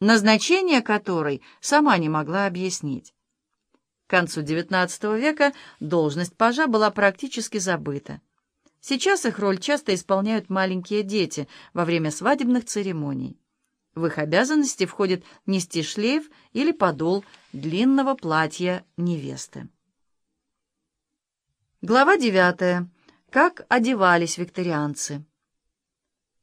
назначение которой сама не могла объяснить. К концу XIX века должность пажа была практически забыта. Сейчас их роль часто исполняют маленькие дети во время свадебных церемоний. В их обязанности входит нести шлейф или подол длинного платья невесты. Глава 9. Как одевались викторианцы.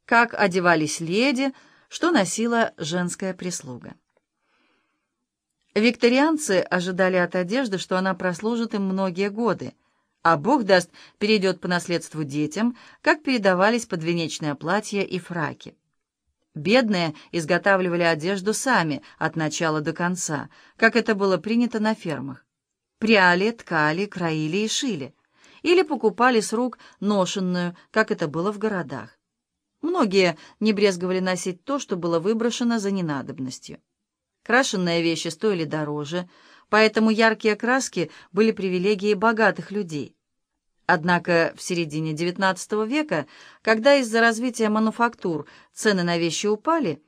Как одевались леди, что носила женская прислуга. Викторианцы ожидали от одежды, что она прослужит им многие годы, а Бог даст, перейдет по наследству детям, как передавались подвенечное платье и фраки. Бедные изготавливали одежду сами от начала до конца, как это было принято на фермах. Пряли, ткали, краили и шили. Или покупали с рук ношенную, как это было в городах. Многие не брезговали носить то, что было выброшено за ненадобностью. Крашенные вещи стоили дороже, поэтому яркие краски были привилегией богатых людей. Однако в середине XIX века, когда из-за развития мануфактур цены на вещи упали,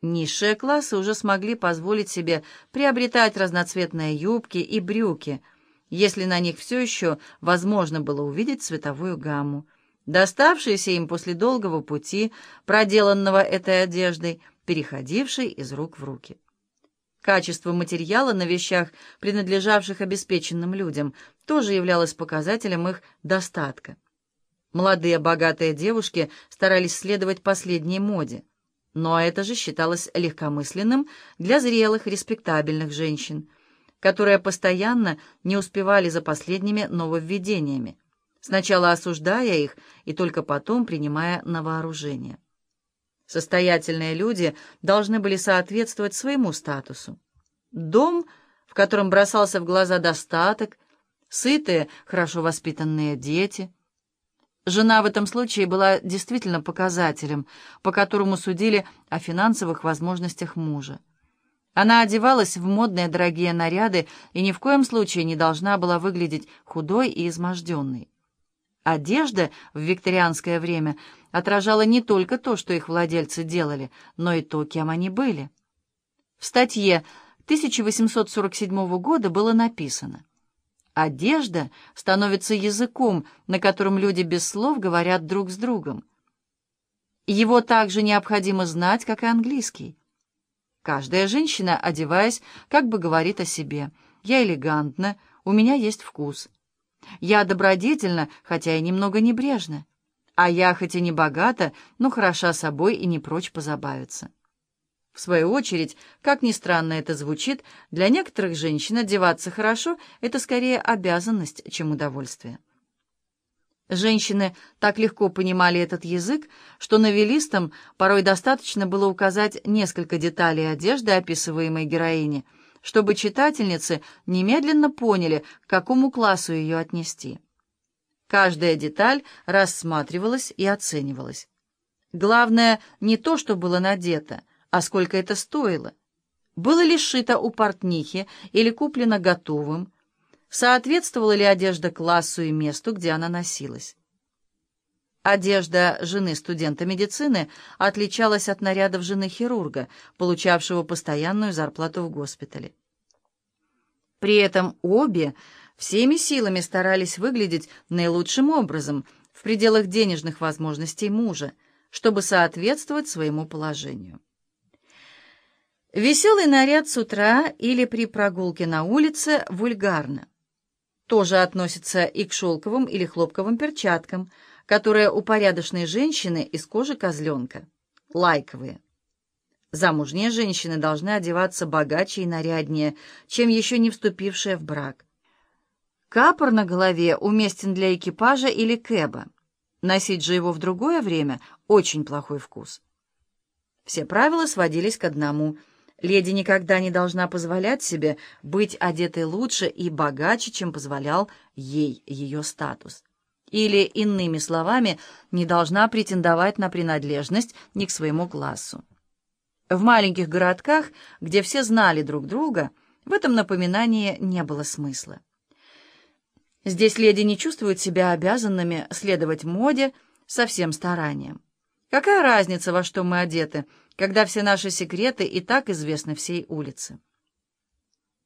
низшие классы уже смогли позволить себе приобретать разноцветные юбки и брюки, если на них все еще возможно было увидеть цветовую гамму, доставшиеся им после долгого пути, проделанного этой одеждой, переходившей из рук в руки. Качество материала на вещах, принадлежавших обеспеченным людям, тоже являлось показателем их достатка. Молодые богатые девушки старались следовать последней моде, но это же считалось легкомысленным для зрелых, респектабельных женщин, которые постоянно не успевали за последними нововведениями, сначала осуждая их и только потом принимая на вооружение. Состоятельные люди должны были соответствовать своему статусу. Дом, в котором бросался в глаза достаток, сытые, хорошо воспитанные дети. Жена в этом случае была действительно показателем, по которому судили о финансовых возможностях мужа. Она одевалась в модные дорогие наряды и ни в коем случае не должна была выглядеть худой и изможденной. Одежда в викторианское время отражала не только то, что их владельцы делали, но и то, кем они были. В статье 1847 года было написано «Одежда становится языком, на котором люди без слов говорят друг с другом. Его также необходимо знать, как и английский. Каждая женщина, одеваясь, как бы говорит о себе «Я элегантна, у меня есть вкус». Я добродетельна, хотя и немного небрежна. А я, хоть и не богата, но хороша собой и не прочь позабавиться. В свою очередь, как ни странно это звучит, для некоторых женщин одеваться хорошо — это скорее обязанность, чем удовольствие. Женщины так легко понимали этот язык, что новеллистам порой достаточно было указать несколько деталей одежды описываемой героини — чтобы читательницы немедленно поняли, к какому классу ее отнести. Каждая деталь рассматривалась и оценивалась. Главное не то, что было надето, а сколько это стоило. Было ли сшито у портнихи или куплено готовым? Соответствовала ли одежда классу и месту, где она носилась? Одежда жены студента медицины отличалась от нарядов жены хирурга, получавшего постоянную зарплату в госпитале. При этом обе всеми силами старались выглядеть наилучшим образом в пределах денежных возможностей мужа, чтобы соответствовать своему положению. Веселый наряд с утра или при прогулке на улице вульгарно. Тоже относится и к шелковым или хлопковым перчаткам – которые у порядочной женщины из кожи козленка, лайковые. Замужние женщины должны одеваться богаче и наряднее, чем еще не вступившие в брак. Капор на голове уместен для экипажа или кэба. Носить же его в другое время — очень плохой вкус. Все правила сводились к одному. Леди никогда не должна позволять себе быть одетой лучше и богаче, чем позволял ей ее статус или, иными словами, не должна претендовать на принадлежность ни к своему классу. В маленьких городках, где все знали друг друга, в этом напоминании не было смысла. Здесь леди не чувствуют себя обязанными следовать моде со всем старанием. Какая разница, во что мы одеты, когда все наши секреты и так известны всей улице.